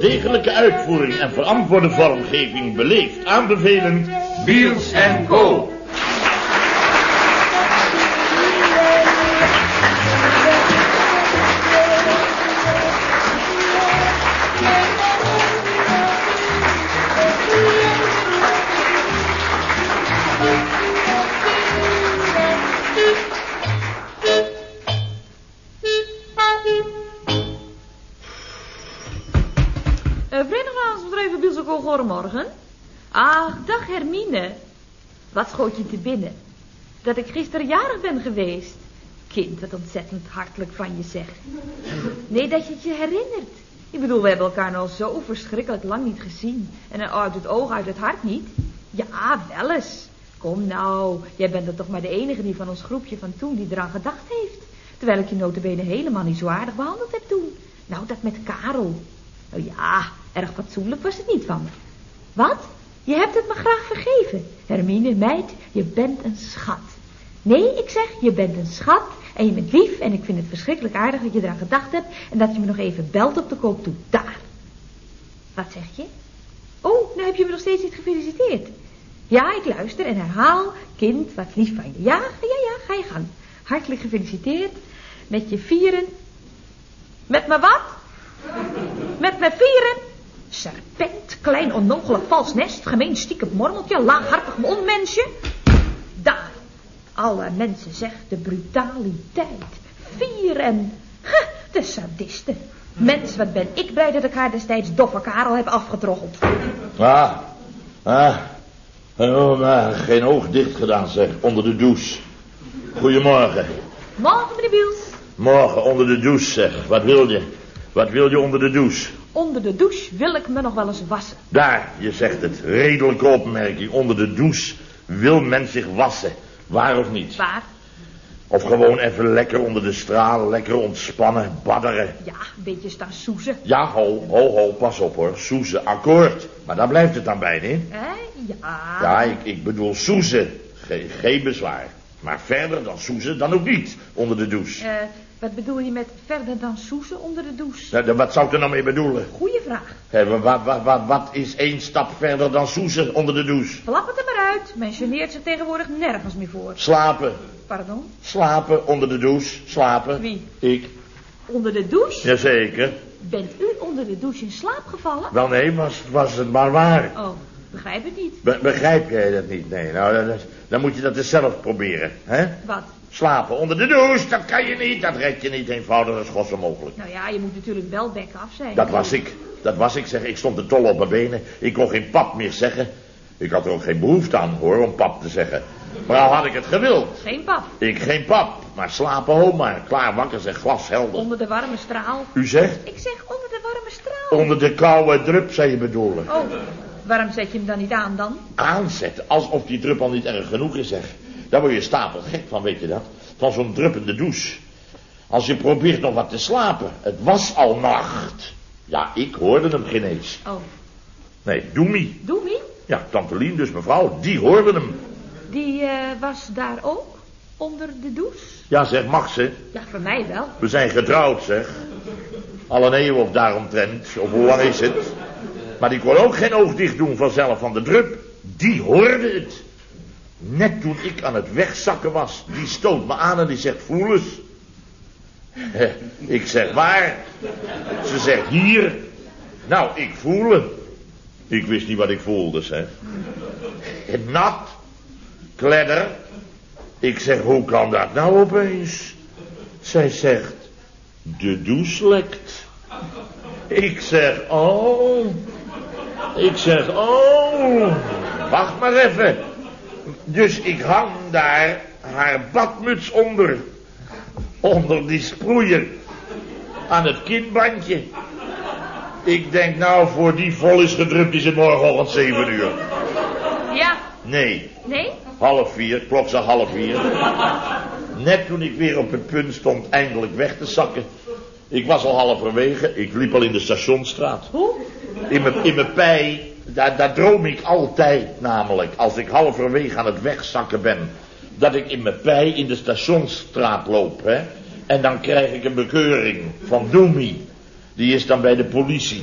degelijke uitvoering en verantwoorde vormgeving beleefd aanbevelen... Biels Co. Goedemorgen. Ach, dag Hermine. Wat schoot je te binnen? Dat ik gisteren jarig ben geweest. Kind, wat ontzettend hartelijk van je zegt. Nee, dat je het je herinnert. Ik bedoel, we hebben elkaar nou zo verschrikkelijk lang niet gezien. En uit het oog, uit het hart niet. Ja, wel eens. Kom nou, jij bent er toch maar de enige die van ons groepje van toen die eraan gedacht heeft. Terwijl ik je notabene helemaal niet zo aardig behandeld heb toen. Nou, dat met Karel. Nou ja, erg fatsoenlijk was het niet van me. Wat? Je hebt het me graag vergeven. Hermine, meid, je bent een schat. Nee, ik zeg, je bent een schat en je bent lief en ik vind het verschrikkelijk aardig dat je eraan gedacht hebt en dat je me nog even belt op de koop toe. Daar. Wat zeg je? Oh, nu heb je me nog steeds niet gefeliciteerd. Ja, ik luister en herhaal. Kind, wat lief van je. Ja, ja, ja, ga je gang. Hartelijk gefeliciteerd met je vieren. Met me wat? Met mijn vieren? Serpent, klein onnogelijk vals nest, gemeen stiekem mormeltje, laaghartig onmensje. Daar, alle mensen zeggen de brutaliteit. Vier en, de sadisten. Mens, wat ben ik blij dat ik haar destijds doffe Karel heb afgetroggeld. Ah, ah. Oh, maar geen oog dicht gedaan, zeg, onder de douche. Goedemorgen. Morgen, meneer Biels. Morgen, onder de douche, zeg. Wat wil je? Wat wil je onder de douche? Onder de douche wil ik me nog wel eens wassen. Daar, je zegt het. Redelijke opmerking. Onder de douche wil men zich wassen. Waar of niet? Waar? Of gewoon even lekker onder de straal, lekker ontspannen, badderen. Ja, een beetje staan soezen. Ja, ho, ho, ho, pas op hoor. Soezen, akkoord. Maar daar blijft het dan bij, niet? Hé, ja. Ja, ik, ik bedoel soezen. geen bezwaar. Maar verder dan soezen, dan ook niet, onder de douche. Eh, wat bedoel je met verder dan soezen onder de douche? Wat zou ik er nou mee bedoelen? Goeie vraag. Hey, wat, wat, wat, wat is één stap verder dan soezen onder de douche? Flap het er maar uit. Men geneert zich tegenwoordig nergens meer voor. Slapen. Pardon? Slapen onder de douche. Slapen. Wie? Ik. Onder de douche? Jazeker. Bent u onder de douche in slaap gevallen? Wel nee, was, was het maar waar. Oh, begrijp het niet. begrijp jij dat niet? Nee, nou, dan, dan moet je dat eens zelf proberen, hè? Wat? Slapen onder de douche, dat kan je niet. Dat red je niet eenvoudig als gossen mogelijk. Nou ja, je moet natuurlijk wel bek af zijn. Dat was ik. Dat was ik, zeg. Ik stond de tol op mijn benen. Ik kon geen pap meer zeggen. Ik had er ook geen behoefte aan, hoor, om pap te zeggen. Maar al had ik het gewild. Geen pap. Ik geen pap, maar slapen maar. Klaar wakker, zeg, glashelder. Onder de warme straal. U zegt? Ik zeg onder de warme straal. Onder de koude drup, zei je bedoelen. Oh, waarom zet je hem dan niet aan dan? Aanzetten, alsof die drup al niet erg genoeg is, zeg. Daar word je stapel gek van, weet je dat? Van zo'n druppende douche. Als je probeert nog wat te slapen. Het was al nacht. Ja, ik hoorde hem geen eens. Oh. Nee, Doemie. Doemie? Ja, tante Lien dus, mevrouw. Die hoorde hem. Die uh, was daar ook? Onder de douche? Ja, zeg, mag ze? Ja, voor mij wel. We zijn getrouwd, zeg. Al een eeuw of daaromtrent. Of hoe lang is het? Maar die kon ook geen oog dicht doen vanzelf van de drup. Die hoorde het. Net toen ik aan het wegzakken was, die stoot me aan en die zegt, voel eens. Ik zeg, waar? Ze zegt, hier. Nou, ik voelde. Ik wist niet wat ik voelde, zeg. Nat. Kledder. Ik zeg, hoe kan dat nou opeens? Zij zegt, de douche lekt. Ik zeg, oh. Ik zeg, oh. Wacht maar even. Dus ik hang daar haar badmuts onder. Onder die sproeier. Aan het kinbandje. Ik denk nou, voor die vol is gedrukt is het morgenochtend zeven uur. Ja. Nee. Nee? Half vier, klok ze half vier. Net toen ik weer op het punt stond eindelijk weg te zakken. Ik was al halverwege, ik liep al in de stationstraat. Hoe? In mijn, in mijn pij daar, daar droom ik altijd namelijk, als ik halverwege aan het wegzakken ben, dat ik in mijn pij in de stationsstraat loop, hè. En dan krijg ik een bekeuring van Doemie. Die is dan bij de politie.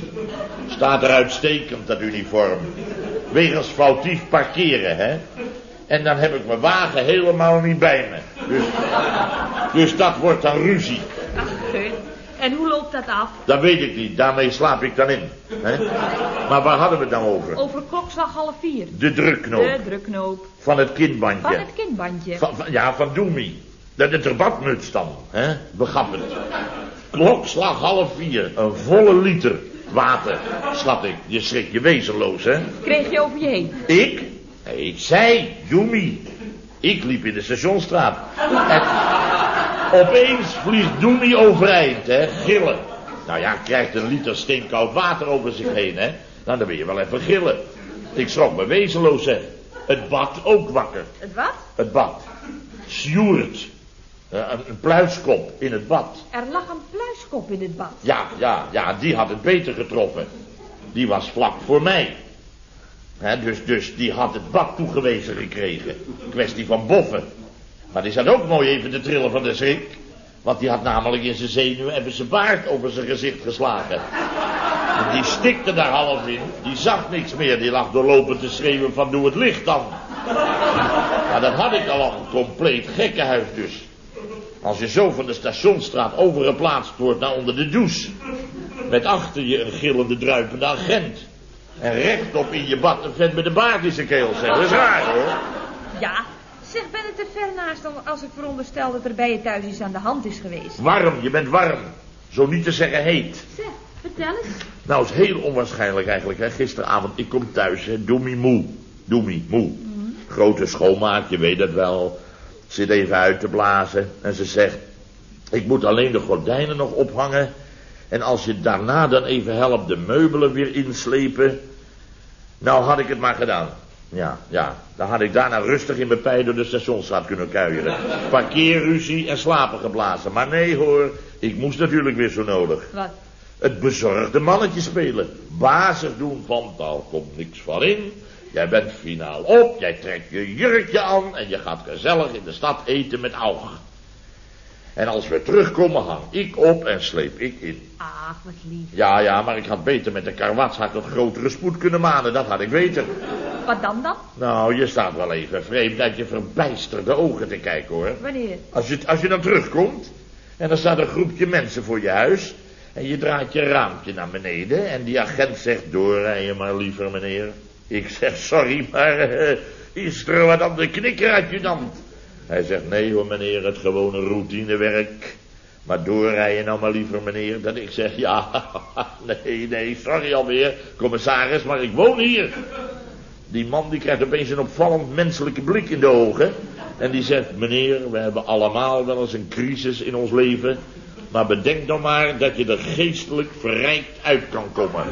Staat er uitstekend, dat uniform. Wegens foutief parkeren, hè. En dan heb ik mijn wagen helemaal niet bij me. Dus, dus dat wordt dan ruzie. En hoe loopt dat af? Dat weet ik niet, daarmee slaap ik dan in. Hè? Maar waar hadden we het dan over? Over klokslag half vier. De drukknoop. De drukknoop. Van het kindbandje. Van het kindbandje. Van, van- ja, van Doemi. De, de debatmuts dan, hè? Begappend. Klokslag half vier, een volle liter water, schat ik. Je schrik je wezenloos, hè? Kreeg je over je heen. Ik? Nee, zij, Doemi. Ik liep in de stationstraat. En opeens vliegt Doemi overeind, hè? Gillen. Nou ja, krijgt een liter steenkoud water over zich heen, hè? Nou, dan ben je wel even gillen. Ik schrok me wezenloos, hè. Het bad ook wakker. Het wat? Het bad. Sjoerd. Eh, Een, een pluiskop in het bad. Er lag een pluiskop in het bad. Ja, ja, ja, die had het beter getroffen. Die was vlak voor mij. Dus, dus die had het bad toegewezen gekregen. Kwestie van boffen. Maar die zat ook mooi even te trillen van de schrik. Want die had namelijk in zijn zenuwen en zijn baard over zijn gezicht geslagen. En die stikte daar half in. Die zag niks meer. Die lag doorlopend te schreeuwen van doe het licht dan. Maar dat had ik al een compleet gekkenhuis dus. Als je zo van de stationsstraat overgeplaatst wordt naar onder de douche. Met achter je een gillende druipende agent. En rechtop in je bad een vent met een baard in zijn keel zeg. Dat is raar hoor. Ja. Zeg, ben het te ver naast om als ik veronderstel dat er bij je thuis iets aan de hand is geweest? Warm, je bent warm. Zo niet te zeggen heet. Zeg, vertel eens. Nou, is heel onwaarschijnlijk eigenlijk. Hè. Gisteravond, ik kom thuis, hè. Doemie moe. Doemie moe. Grote schoonmaak, je weet dat wel. Zit even uit te blazen. En ze zegt, ik moet alleen de gordijnen nog ophangen. En als je daarna dan even helpt de meubelen weer inslepen. Nou had ik het maar gedaan. Ja, ja. Dan had ik daarna rustig in mijn pij door de stationsstraat kunnen kuieren. Parkeerruzie en slapen geblazen. Maar nee hoor, ik moest natuurlijk weer zo nodig. Wat? Het bezorgde mannetje spelen. Bazig doen van, daar komt niks van in. Jij bent finaal op, jij trekt je jurkje aan en je gaat gezellig in de stad eten met Aug. En als we terugkomen hang ik op en sleep ik in. Ach, wat lief. Ja, ja, maar ik had beter met de karwatshak tot grotere spoed kunnen manen, dat had ik weten. Wat dan dan? Nou, je staat wel even vreemd uit je verbijsterde ogen te kijken hoor. Wanneer? Als je, als je dan terugkomt en er staat een groepje mensen voor je huis en je draait je raampje naar beneden en die agent zegt doorrijden maar liever meneer. Ik zeg sorry, maar eh, is er wat aan de knikker adjudant? Hij zegt nee hoor meneer, het gewone routinewerk. Maar doorrijden nou maar liever meneer. Dat ik zeg ja, nee, nee, sorry alweer, commissaris, maar ik woon hier. Die man die krijgt opeens een opvallend menselijke blik in de ogen. En die zegt, meneer, we hebben allemaal wel eens een crisis in ons leven. Maar bedenk dan maar dat je er geestelijk verrijkt uit kan komen.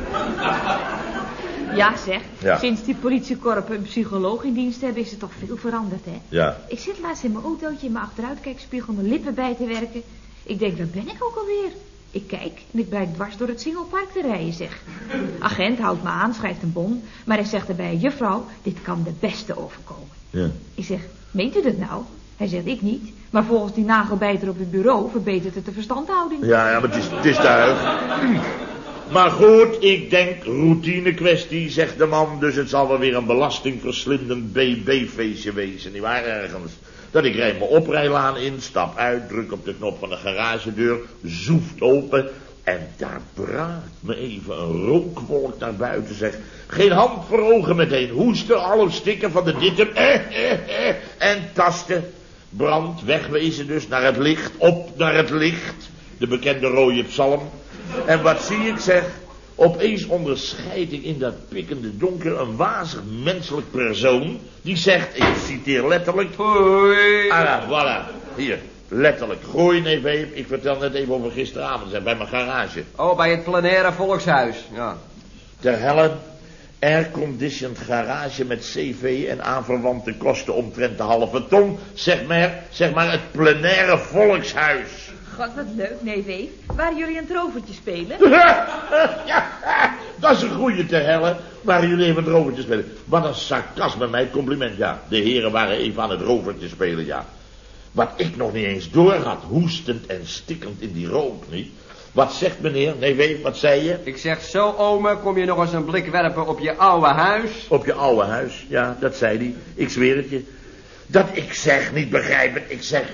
Ja, zeg. Ja. Sinds die politiekorp een psycholoog in dienst hebben, is het toch veel veranderd, hè? Ja. Ik zit laatst in mijn autootje in mijn achteruitkijkspiegel mijn lippen bij te werken. Ik denk, waar ben ik ook alweer? Ik kijk en ik blijk dwars door het Singelpark te rijden, zeg. Agent houdt me aan, schrijft een bon. Maar hij zegt erbij, juffrouw, dit kan de beste overkomen. Ja. Ik zeg, meent u dat nou? Hij zegt, ik niet. Maar volgens die nagelbijter op het bureau verbetert het de verstandhouding. Ja, ja, maar het is, het is duidelijk. Maar goed, ik denk routine kwestie, zegt de man. Dus het zal wel weer een belastingverslindend BB-feestje wezen, nietwaar ergens. Dat ik rijd mijn oprijlaan in, stap uit, druk op de knop van de garagedeur, zoeft open. En daar braakt me even een rookwolk naar buiten, zeg. Geen hand voor ogen meteen, hoesten, alle stikken van de dittem. Eh, eh, eh, en tasten. Brand, wegwezen dus, naar het licht, op naar het licht. De bekende rode psalm. En wat zie ik zeg? Opeens onderscheid ik in dat pikkende donker een wazig menselijk persoon. Die zegt, ik citeer letterlijk. Hoi. Ah, voilà. Hier, letterlijk. Gooi neef Eep. Ik vertel net even over gisteravond, zeg, bij mijn garage. Oh, bij het plenaire volkshuis. Ja. Ter helle, airconditioned garage met cv en aanverwante kosten omtrent de halve ton. Zeg maar, zeg maar het plenaire volkshuis. God, wat leuk, neef Eef. Waren jullie een trovertje spelen? ja, dat is een goeie te helle. Waren jullie even het rovertje spelen? Wat een sarcasme, mijn compliment, ja. De heren waren even aan het rovertje spelen, ja. Wat ik nog niet eens door had, hoestend en stikkend in die rook, niet? Wat zegt meneer? Nee, weet, wat zei je? Ik zeg zo, ome, kom je nog eens een blik werpen op je oude huis? Op je oude huis, ja, dat zei hij. Ik zweer het je. Dat ik zeg, niet begrijpen, ik zeg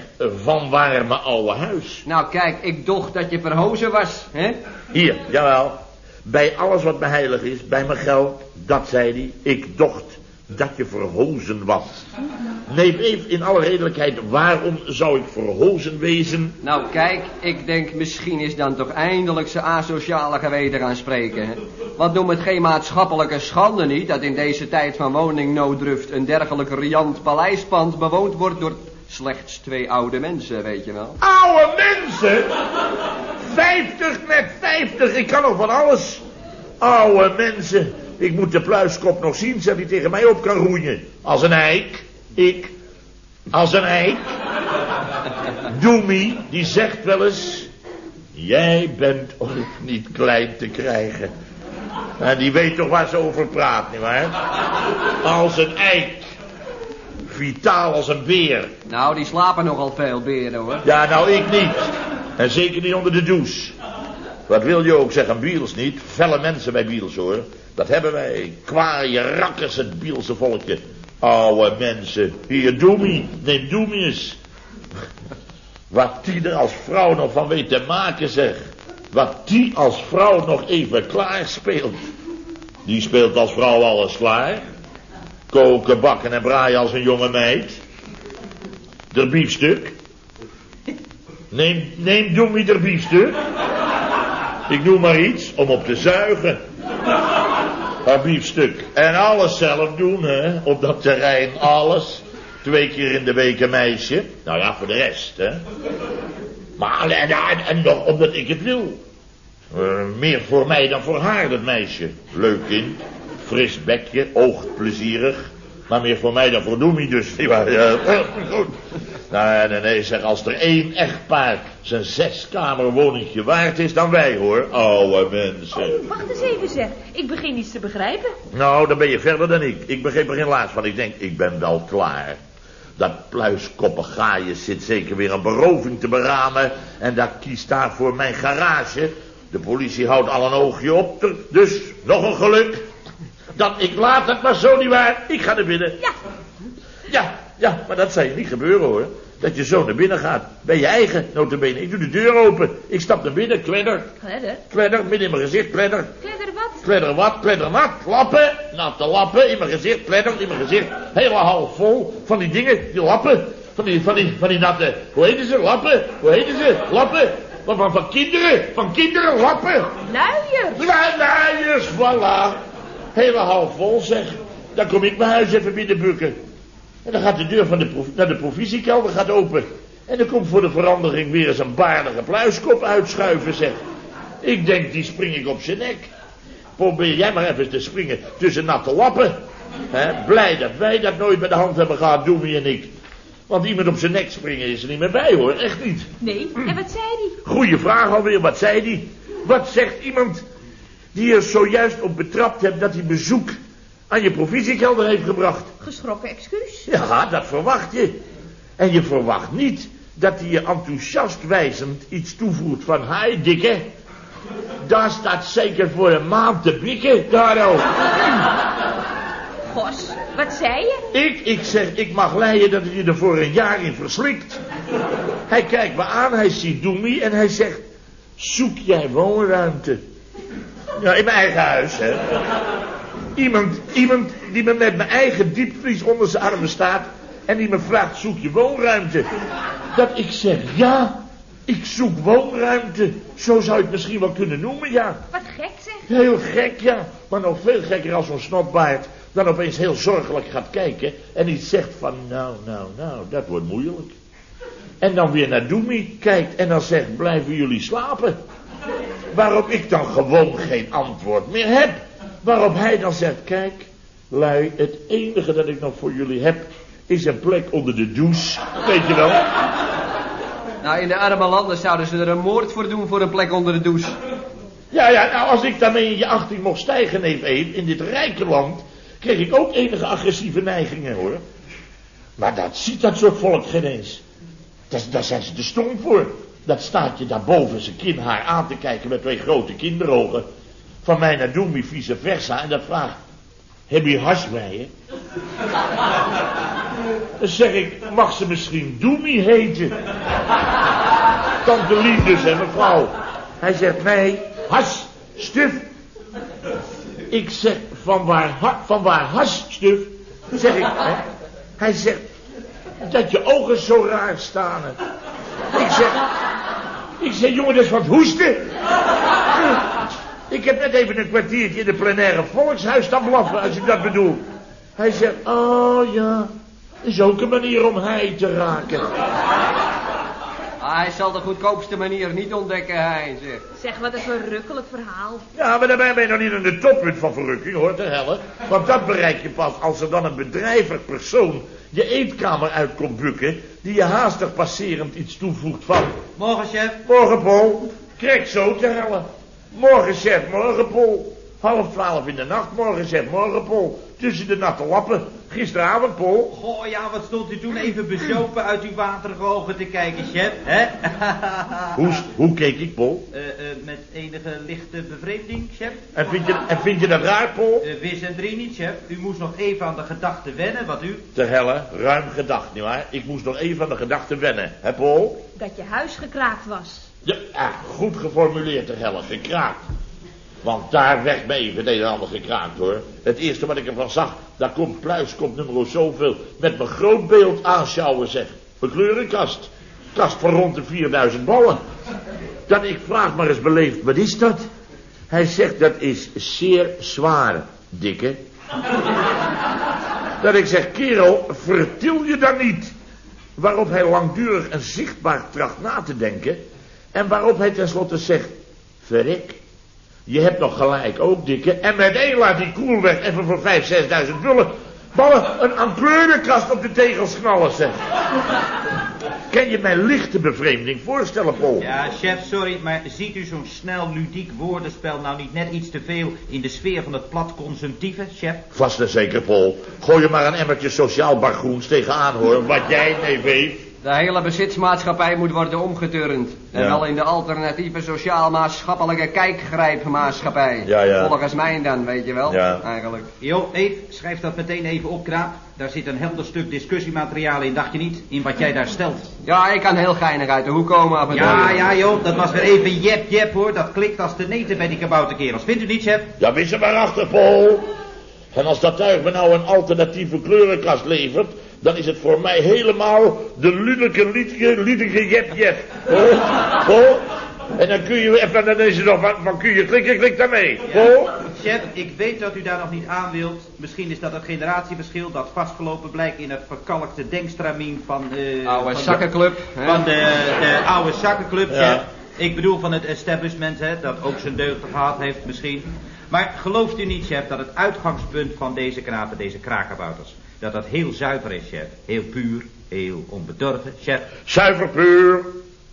van waar mijn oude huis. Nou, kijk, ik dacht dat je verhozen was, hè? Hier, jawel. Bij alles wat me heilig is, bij mijn geld, dat zei hij. Ik dacht dat je verhozen was. Nee, even in alle redelijkheid, waarom zou ik verhozen wezen? Nou, kijk, ik denk misschien is dan toch eindelijk zijn asociale geweten gaan spreken. Hè? Want noem het geen maatschappelijke schande niet... dat in deze tijd van woningnoodruft een dergelijk riant paleispand bewoond wordt door slechts twee oude mensen, weet je wel. Oude mensen? Vijftig met vijftig, ik kan nog van alles. Oude mensen, ik moet de pluiskop nog zien, zodat hij tegen mij op kan roeien. Als een eik, ik, als een eik. Doemie, die zegt wel eens... Jij bent ook niet klein te krijgen. En die weet toch waar ze over praat, nietwaar? Als een eik. Vitaal als een beer. Nou, die slapen nogal veel beren, hoor. Ja, nou ik niet. En zeker niet onder de douche. Wat wil je ook zeggen, Biels niet? Felle mensen bij Biels hoor. Dat hebben wij. Kwaaie rakkers, het Bielse volkje. Oude mensen. Hier, Doemie. Neem Doemie eens. Wat die er als vrouw nog van weet te maken, zeg. Wat die als vrouw nog even klaar speelt. Die speelt als vrouw alles klaar. Koken, bakken en braaien als een jonge meid. De biefstuk. Neem, neem Doemie de biefstuk. Ik noem maar iets om op te zuigen. Haar biefstuk. En alles zelf doen, hè. Op dat terrein, alles. Twee keer in de week een meisje. Nou ja, voor de rest, hè. Maar, en, en, en nog omdat ik het wil. Uh, meer voor mij dan voor haar, dat meisje. Leuk kind. Fris bekje, oogt plezierig. Maar meer voor mij dan voor Doemie dus. Goed. Nee, nee, nee, zeg, als er één echtpaar zijn zeskamer woningje waard is, dan wij hoor, oude mensen. Oh, wacht eens even zeg, ik begin iets te begrijpen. Nou, dan ben je verder dan ik. Ik begreep er geen laatst van. Ik denk, ik ben wel klaar. Dat pluiskoppig gaaien zit zeker weer een beroving te beramen. En dat kiest daar voor mijn garage. De politie houdt al een oogje op. Dus, nog een geluk. Dat ik laat het maar zo niet waar. Ik ga naar binnen. Ja. Ja, ja, maar dat zal je niet gebeuren hoor. Dat je zo naar binnen gaat. Bij je eigen, notabene. Ik doe de deur open. Ik stap naar binnen, kledder. Kledder? Kledder, midden in mijn gezicht, kledder. Kledder wat? Kledder wat, kledder nat, lappen. Natte lappen in mijn gezicht, kledder in mijn gezicht. Hele half vol van die dingen, die lappen. Van die, van die, van die natte, hoe heten ze, lappen? Hoe heten ze, lappen? Van, van, van kinderen, van kinderen, lappen. Luiers. Luiers, voilà. Hele half vol zeg. Dan kom ik mijn huis even binnenbukken. En dan gaat de deur van de naar de provisiekelder gaat open. En dan komt voor de verandering weer eens een baardige pluiskop uitschuiven, zeg. Ik denk, die spring ik op zijn nek. Probeer jij maar even te springen tussen natte lappen. He, blij dat wij dat nooit bij de hand hebben gehad, Doemie en ik. Want iemand op zijn nek springen is er niet meer bij, hoor. Echt niet. Nee, en wat zei hij? Goeie vraag alweer, wat zei hij? Wat zegt iemand die er zojuist op betrapt hebt dat hij bezoek aan je provisiekelder heeft gebracht? Geschrokken excuus. Ja, dat verwacht je. En je verwacht niet dat hij je enthousiast wijzend iets toevoegt van... Hi, dikke. Daar staat zeker voor een maand te bikken, daar ook. Gos, wat zei je? Ik, ik zeg, ik mag leiden dat hij je er voor een jaar in verslikt. Hij kijkt me aan, hij ziet Doemie en hij zegt... Zoek jij woonruimte? Ja, in mijn eigen huis, hè. Iemand, iemand die me met mijn eigen diepvries onder zijn armen staat... en die me vraagt, zoek je woonruimte? Dat ik zeg, ja, ik zoek woonruimte. Zo zou je het misschien wel kunnen noemen, ja. Wat gek zeg. Heel gek, ja. Maar nog veel gekker als zo'n snotbaard dan opeens heel zorgelijk gaat kijken... en iets zegt van, nou, nou, nou, dat wordt moeilijk. En dan weer naar Doemie kijkt en dan zegt, blijven jullie slapen? Waarop ik dan gewoon geen antwoord meer heb. Waarop hij dan zegt, kijk, lui, het enige dat ik nog voor jullie heb... is een plek onder de douche, weet je wel. Nou, in de arme landen zouden ze er een moord voor doen voor een plek onder de douche. Ja, ja, nou, als ik daarmee in je achting mocht stijgen, neef in dit rijke land... kreeg ik ook enige agressieve neigingen, hoor. Maar dat ziet dat soort volk geen eens. Daar, daar zijn ze te stom voor. Dat staat je daarboven zijn kin haar aan te kijken met twee grote kinderogen. Van mij naar Doemie vice versa. En dat vraagt, heb je hash bij je? Dan zeg ik, mag ze misschien Doemie heten? Tante Lief dus en mevrouw. Hij zegt, nee, has, stuf. Ik zeg, van waar, ha, van waar has, stuf? Zeg ik, hè? Hij zegt, dat je ogen zo raar staan. Ik zeg, ik zeg, jongen, dat is wat hoesten. Ik heb net even een kwartiertje in de plenaire volkshuis staan blaffen, als ik dat bedoel. Hij zegt, oh ja, is ook een manier om hij te raken. Ah, hij zal de goedkoopste manier niet ontdekken, hij zegt. Zeg, wat een verrukkelijk verhaal. Ja, maar daarbij ben je nog niet in de toppunt van verrukking, hoor, te helle. Want dat bereik je pas als er dan een bedrijvig persoon je eetkamer uit komt bukken... die je haastig passerend iets toevoegt van... Morgen, chef. Morgen, Paul. Krijg zo te helle. Morgen, chef, morgen, Paul. Half twaalf in de nacht, morgen, chef, morgen, Paul. Tussen de natte lappen. Gisteravond, Paul. Goh, ja, wat stond u toen even bezopen uit uw waterige ogen te kijken, chef, hè? Hoe, hoe keek ik, Paul? Eh, eh, met enige lichte bevreemding, chef. En vind je, en vind je dat raar, Paul? Eh, wis en drie niet, chef. U moest nog even aan de gedachte wennen, wat u... Te helle, ruim gedacht, nietwaar? Ik moest nog even aan de gedachte wennen. Hè, Paul? Dat je huis gekraakt was. Ja, ah, goed geformuleerd, te helle, gekraakt. Want daar werd me even een ander gekraakt, hoor. Het eerste wat ik ervan zag, daar komt Pluis, komt nummer zoveel... met mijn grootbeeld aanschouwen, zeg. Mijn kleurenkast. Kast van rond de 4000 ballen. Dat ik vraag maar eens beleefd, wat is dat? Hij zegt, dat is zeer zwaar, dikke. Dat ik zeg, kerel, vertil je dan niet. Waarop hij langdurig en zichtbaar tracht na te denken. En waarop hij tenslotte zegt, verrek. Je hebt nog gelijk ook, dikke. En meteen laat die koel weg even voor vijf, zesduizend bullen. Ballen, een ampleurenkast op de tegels knallen, zeg. Kan je mijn lichte bevreemding voorstellen, Paul? Ja, chef, sorry, maar ziet u zo'n snel ludiek woordenspel nou niet net iets te veel in de sfeer van het plat consumptieve, chef? Vast en zeker, Paul. Gooi je maar een emmertje sociaal bargroens tegenaan, hoor. Wat jij, nee, weet. De hele bezitsmaatschappij moet worden omgeturnd. En Ja. wel in de alternatieve sociaal-maatschappelijke kijkgrijpmaatschappij. Ja, ja. Volgens mij dan, weet je wel, Ja. eigenlijk. Jo, Eve, schrijf dat meteen even op, Kraap. Daar zit een helder stuk discussiemateriaal in, dacht je niet? In wat jij daar stelt. Ja, ik kan heel geinig uit de hoek komen af en toe. Ja, ja, joh, dat was weer even jep, jep, hoor. Dat klikt als te neten bij die kabouterkerels. Vindt u niet, chef? Ja, wees er maar achter, Paul. En als dat tuig me nou een alternatieve kleurenkast levert... dan is het voor mij helemaal de ludige, liedige, liedige jep, jep. En dan kun je even, dan is het nog van, van kun je klikken, klik daarmee. Paul. Chef, ik weet dat u daar nog niet aan wilt. Misschien is dat het generatieverschil dat vastgelopen blijkt in het verkalkte denkstramien van... eh Oude van de- zakkenclub. hè? Van de, de oude zakkenclub, Ja. chef. Ik bedoel van het establishment, hè, dat ook zijn deugden gehad heeft misschien. Maar gelooft u niet, chef, dat het uitgangspunt van deze knapen, deze krakenbouters... dat dat heel zuiver is, chef. Heel puur, heel onbedorven, chef. Zuiver puur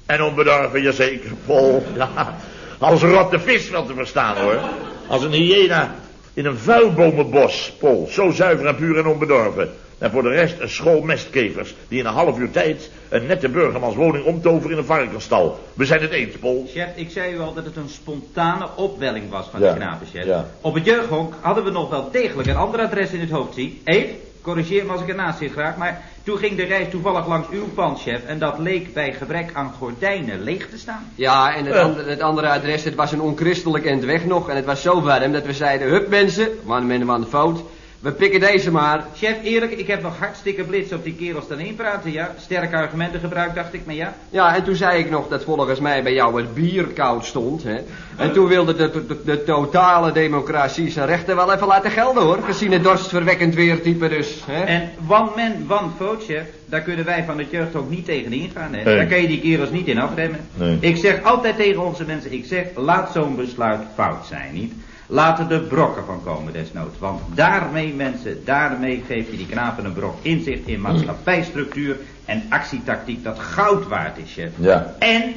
en onbedorven, jazeker, Paul. Ja, als een rotte vis wel te verstaan, hoor. Als een hyena in een vuilbomenbos, Paul. Zo zuiver en puur en onbedorven. En voor de rest een school mestkevers... die in een half uur tijd een nette burgermanswoning omtoveren in een varkensstal. We zijn het eens, Paul. Chef, ik zei u al dat het een spontane opwelling was van Ja, de knapen, chef. ja. Op het jeugdhonk hadden we nog wel degelijk een ander adres in het hoofd, zie. Eve, corrigeer me als ik ernaast zit graag, maar toen ging de reis toevallig langs uw pand, chef, en dat leek bij gebrek aan gordijnen leeg te staan. Ja, en het, andere, het andere adres, het was een onchristelijk end weg nog. En het was zo warm dat we zeiden, hup mensen, man men man fout. We pikken deze maar. Chef, eerlijk, ik heb nog hartstikke blitz op die kerels dan praten, ja. Sterke argumenten gebruikt, dacht ik, maar ja. Ja, en toen zei ik nog dat volgens mij bij jou het bier koud stond. Hè? En toen wilde de, de, de totale democratie zijn rechten wel even laten gelden hoor. Gezien het dorstverwekkend weertype dus. Hè? En one man, one vote, chef. Daar kunnen wij van het jeugdhonk niet tegen ingaan, hè. Nee. Daar kan je die kerels niet in afremmen. Nee. Ik zeg altijd tegen onze mensen, ik zeg, laat zo'n besluit fout zijn, niet? Laat er brokken van komen desnoods. Want daarmee, mensen, daarmee geef je die knapen een brok inzicht in maatschappijstructuur en actietactiek dat goud waard is, chef. Ja. En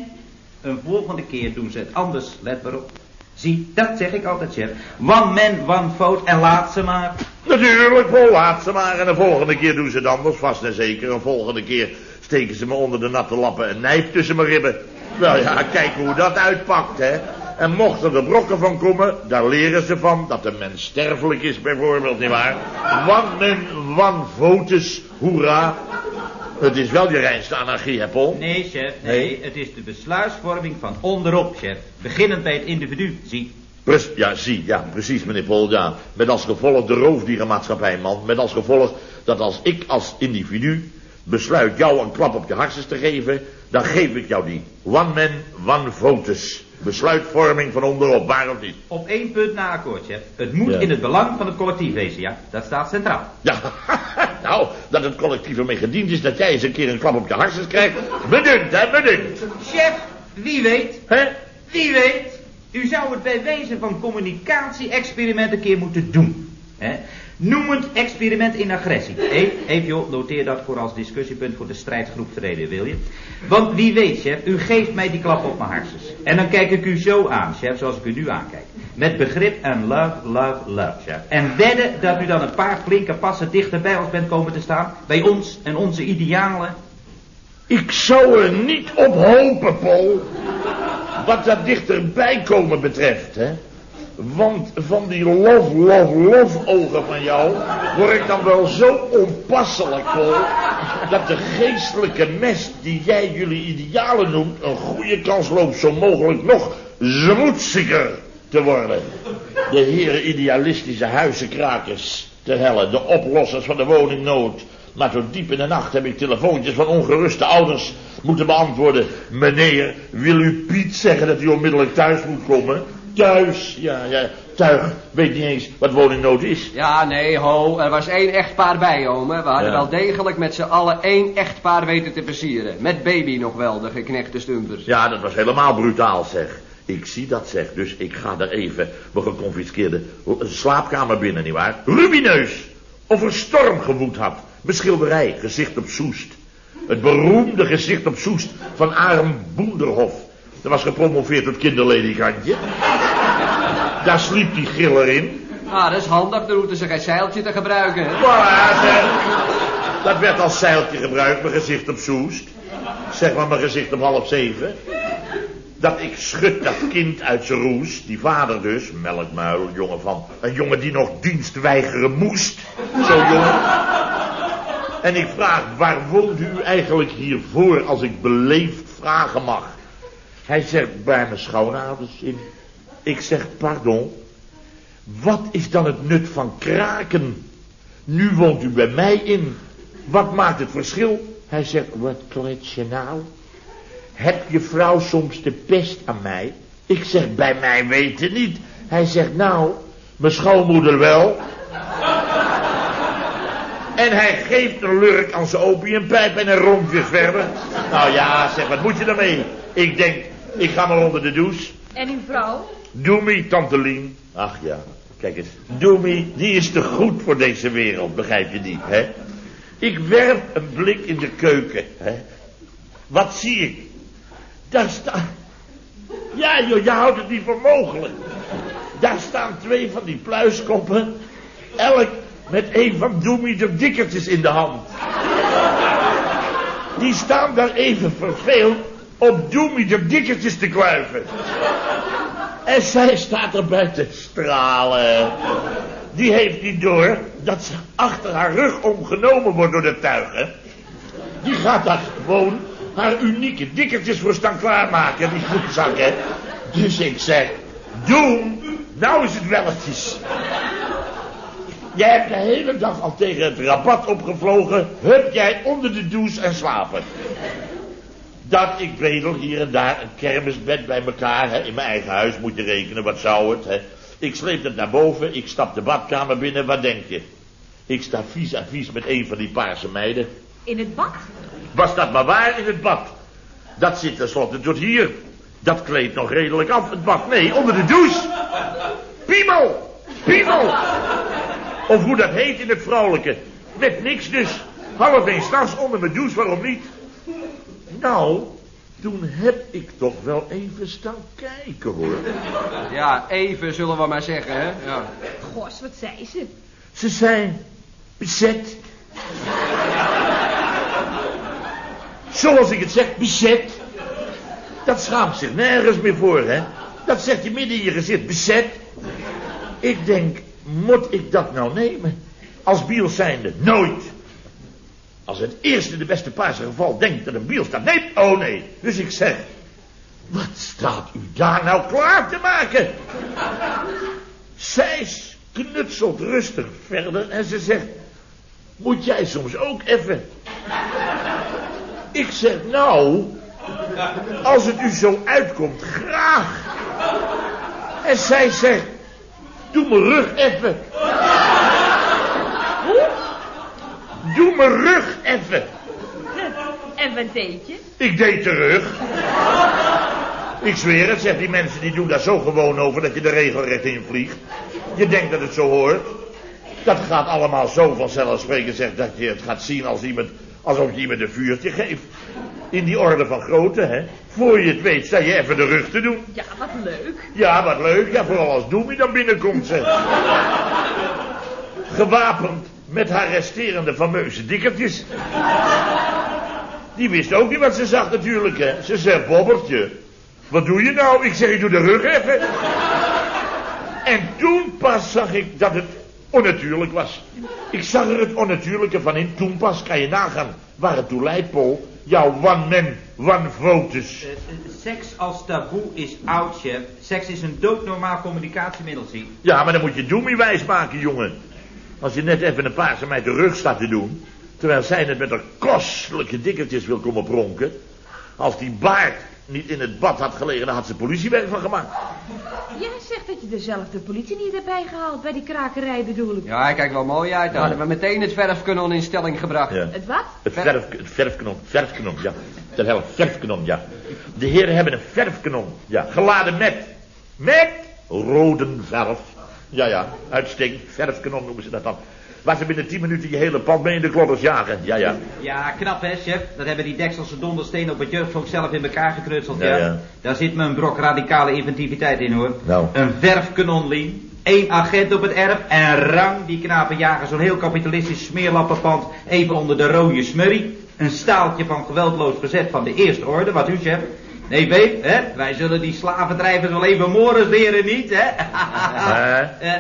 een volgende keer doen ze het anders, let maar op. Zie, dat zeg ik altijd, chef. One man, one vote en laat ze maar. Natuurlijk, Paul, laat ze maar. En de volgende keer doen ze het anders, vast en zeker. Een volgende keer steken ze me onder de natte lappen een nijf tussen mijn ribben. Nou ja, kijk hoe dat uitpakt, hè. En mochten er brokken van komen, daar leren ze van dat de mens sterfelijk is, bijvoorbeeld, nietwaar? One man, one votus, hoera. Het is wel die reinste anarchie, hè, Paul? Nee, chef, nee. Het is de besluisvorming van onderop, chef. Beginnend bij het individu, zie. Pres- ja, zie, ja, precies, meneer Paul, ja. Met als gevolg de roofdierenmaatschappij, man. Met als gevolg dat als ik als individu besluit jou een klap op je hartjes te geven, dan geef ik jou die. One man, one votus. Besluitvorming van onderop, waar of niet? Op één punt na akkoord, chef. Het moet Ja. in het belang van het collectief wezen, ja. Dat staat centraal. Ja, nou, dat het collectief ermee gediend is dat jij eens een keer een klap op je hartjes krijgt. Bedunkt, hè, bedunkt. Chef, wie weet, Hè? wie weet. U zou het bij wijze van communicatie-experiment een keer moeten doen. Hè? Noemend experiment in agressie. Even joh, noteer dat voor als discussiepunt voor de strijdgroep Vrede, wil je? Want wie weet, chef, u geeft mij die klap op mijn hartjes. En dan kijk ik u zo aan, chef, zoals ik u nu aankijk. Met begrip en love, love, love, chef. En wedden dat u dan een paar flinke passen dichter bij ons bent komen te staan. Bij ons en onze idealen. Ik zou er niet op hopen, Paul. Wat dat dichterbij komen betreft, hè. Want van die lof, lof, lof ogen van jou word ik dan wel zo onpasselijk, Paul, dat de geestelijke mest die jij jullie idealen noemt een goede kans loopt zo mogelijk nog smoetsiger te worden. De heren idealistische huizenkrakers te hellen, de oplossers van de woningnood. Maar tot diep in de nacht heb ik telefoontjes van ongeruste ouders moeten beantwoorden. Meneer, wil u Piet zeggen dat hij onmiddellijk thuis moet komen? Thuis, ja, ja, tuig, weet niet eens wat woningnood is. Ja, nee, ho, er was één echtpaar bij, ome. We hadden Ja. wel degelijk met z'n allen één echtpaar weten te versieren. Met baby nog wel, de geknechte stumpers. Ja, dat was helemaal brutaal, zeg. Ik zie dat, zeg, dus ik ga er even mijn geconfiskeerde slaapkamer binnen, nietwaar? Rubineus! Of er storm gewoed had. Mijn schilderij, gezicht op Soest. Het beroemde gezicht op Soest van Arend Boenderhof. Dat was gepromoveerd tot kinderledikantje. Daar sliep die giller in. Ah, dat is handig, dan hoefden ze geen zeiltje te gebruiken. Voilà, zeg. Dat werd als zeiltje gebruikt, mijn gezicht op Soest. Zeg maar mijn gezicht om half zeven. Dat ik schud dat kind uit zijn roes, die vader dus, melkmuil, jongen van, een jongen die nog dienst weigeren moest. Zo jong. En ik vraag, waar woont u eigenlijk hiervoor als ik beleefd vragen mag? Hij zegt, bij mijn schoonouders in. Ik zeg, pardon, wat is dan het nut van kraken? Nu woont u bij mij in. Wat maakt het verschil? Hij zegt, wat klets je nou? Heb je vrouw soms de pest aan mij? Ik zeg, bij mij weten niet. Hij zegt, nou, mijn schoonmoeder wel. En hij geeft een lurk aan zijn opiumpijp en romt weer verder. Nou ja, zeg, wat moet je daarmee? Ik denk, ik ga maar onder de douche. En uw vrouw? Doemie, tante Lien. Ach ja, kijk eens. Doemie, die is te goed voor deze wereld, begrijp je niet, hè? Ik werp een blik in de keuken, hè? Wat zie ik? Daar staan... Ja, joh, je houdt het niet voor mogelijk. Daar staan twee van die pluiskoppen, elk met een van Doemie de dikkertjes in de hand. Die staan daar even verveeld op Doemie de dikkertjes te kluiven. En zij staat erbij te stralen. Die heeft niet door dat ze achter haar rug omgenomen wordt door de tuigen. Die gaat daar gewoon haar unieke dikkertjes voor staan klaarmaken, die goedzak, hè. Dus ik zeg, doen, nou is het welletjes. Jij hebt de hele dag al tegen het rabat opgevlogen. Hup jij onder de douche en slapen. Dat ik bedel hier en daar een kermisbed bij elkaar. Hè. In mijn eigen huis moet je rekenen, wat zou het. Hè. Ik sleep het naar boven, ik stap de badkamer binnen, wat denk je? Ik sta vies aan vies met een van die paarse meiden. In het bad? Was dat maar waar in het bad? Dat zit tenslotte tot hier. Dat kleedt nog redelijk af, het bad. Nee, onder de douche. Piemel! Piemel! Of hoe dat heet in het vrouwelijke. Met niks dus. Half één s'nachts onder mijn douche, waarom niet? Nou, toen heb ik toch wel even staan kijken, hoor. Ja, even zullen we maar zeggen, hè. Ja. Gos, wat zei ze? Ze zijn bezet. Zoals ik het zeg, bezet. Dat schaamt zich nergens meer voor, hè? Dat zegt je midden in je gezicht, bezet. Ik denk, moet ik dat nou nemen? Als biels zijnde, nooit. Als het eerste de beste paarse geval denkt dat een biel staat, nee, oh nee. Dus ik zeg, wat staat u daar nou klaar te maken? Zij knutselt rustig verder en ze zegt, moet jij soms ook even? Ik zeg, nou, als het u zo uitkomt, graag. En zij zegt, doe mijn rug even. Doe mijn rug even. En wat deed je? Ik deed de rug. Ik zweer het, zegt die mensen, die doen daar zo gewoon over dat je er regelrecht in vliegt. Je denkt dat het zo hoort. Dat gaat allemaal zo vanzelfsprekend, zegt dat je het gaat zien als iemand, alsof je iemand een vuurtje geeft. In die orde van grootte, hè. Voor je het weet, sta je even de rug te doen. Ja, wat leuk. Ja, wat leuk. Ja, vooral als Doemie dan binnenkomt, zeg. Gewapend met haar resterende fameuze dikkertjes. Die wist ook niet wat ze zag natuurlijk, hè. Ze zei, Bobbertje, wat doe je nou? Ik zeg, ik doe de rug even. En toen pas zag ik dat het onnatuurlijk was. Ik zag er het onnatuurlijke van in. Toen pas kan je nagaan waar het toe leidt, Paul. Jouw one man, one votus. Eh, eh, seks als taboe is oud, chef. Seks is een doodnormaal communicatiemiddel, zie. Ja, maar dan moet je Doemie wijs maken, jongen. Als je net even een paar ze mij de rug staat te doen... terwijl zij het met haar kostelijke dikkertjes wil komen pronken... als die baard niet in het bad had gelegen, dan had ze politiewerk van gemaakt. Jij zegt dat je dezelfde politie niet hebt bijgehaald bij die krakerij bedoel ik. Ja, hij kijkt wel mooi uit. Dan hadden we meteen het verfkanon in stelling gebracht. Ja. Het wat? Het, verf, het verfkanon, verfkanon, ja. Ter helft, verfkanon, ja. De heren hebben een verfkanon, ja. Geladen met, met rode verf. Ja, ja, uitstekend. Verfkanon noemen ze dat dan. Waar ze binnen 10 minuten je hele pand mee in de klodders jagen. Ja, ja. Ja, knap hè, chef. Dat hebben die Dekselse dondersteen op het jeugdvlok zelf in elkaar geknutseld, Ja, ja. ja. Daar zit me een brok radicale inventiviteit in, hoor. Nou. Een verfkanonlien, één agent op het erf en rang. Die knapen jagen zo'n heel kapitalistisch smeerlappenpand even onder de rode smurrie. Een staaltje van geweldloos verzet van de eerste orde, wat u, chef. Nee, weet, hè? Wij zullen die slavendrijvers wel even morens leren, niet, hè? Eh,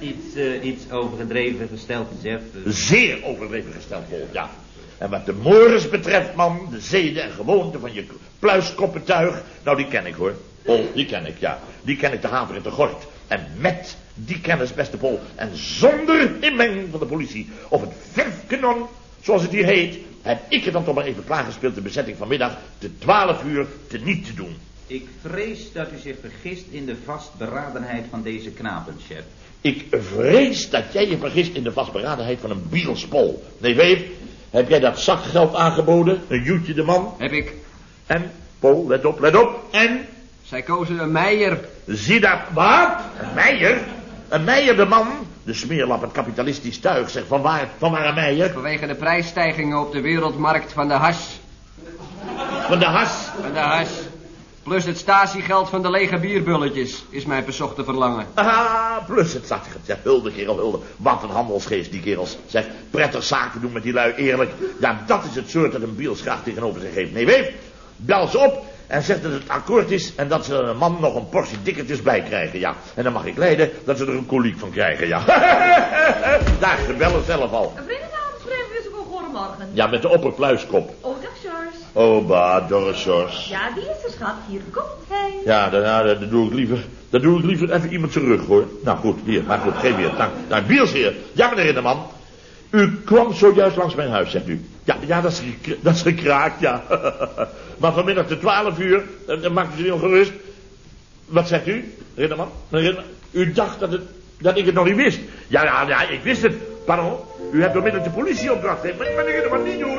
iets, eh, iets overdreven gesteld, chef. Zeer overdreven gesteld, Paul, ja. En wat de mores betreft, man, de zeden en gewoonten van je pluiskoppentuig, nou, die ken ik, hoor. Paul, die ken ik, ja. Die ken ik de haver en de gort. En met die kennis, beste Paul, en zonder inmenging van de politie, of het verfkanon, zoals het hier heet, heb ik het dan toch maar even klaargespeeld de bezetting vanmiddag te 12 uur te niet te doen. Ik vrees dat u zich vergist in de vastberadenheid van deze knapen, chef. Ik vrees dat jij je vergist in de vastberadenheid van een bielspol. Nee, Weef, heb jij dat zakgeld aangeboden? Een joetje de man? Heb ik. En, Paul, let op, let op. En, Zij kozen een meijer. zie dat, wat? Een meijer? Een meijer de man? De smeerlap, het kapitalistisch tuig, zeg, van waar, van waar een meijer? Vanwege de prijsstijgingen op de wereldmarkt van de has. Van de has. Van de has. Plus het statiegeld van de lege bierbulletjes is mijn bezochte verlangen. Ah, plus het zat zeg, hulde kerel, hulde. Wat een handelsgeest, die kerels. Zeg, prettig zaken doen met die lui, eerlijk. Ja, dat is het soort dat een biels graag tegenover zich heeft. Nee, weet, bel ze op en zeg dat het akkoord is en dat ze er een man nog een portie dikkertjes bij krijgen, ja. En dan mag ik leiden dat ze er een koliek van krijgen, ja. Daar, ze bellen zelf al. Vriendenavond, vreemd is ook goedemorgen. Ja, met de opperpluiskop. Oh, dag George. Oh, ba, Doris. Ja, die is de schat. Hier komt hij. Ja, nou, dat doe ik liever. Dat doe ik liever even iemand zijn rug, hoor. Nou goed, hier, maar goed, geen weer. Dank, dank. Biels hier. Ja, meneer Rinderman. U kwam zojuist langs mijn huis, zegt u. Ja, ja, dat is, dat is gekraakt, ja. maar vanmiddag te 12 uur, eh, dan maakt u zich ongerust. Wat zegt u, Rinderman? U dacht dat, het, dat ik het nog niet wist. Ja, ja, ja, ik wist het. Pardon, u hebt onmiddellijk de politieopdracht. hè? Maar meneer Rinderman, niet doen.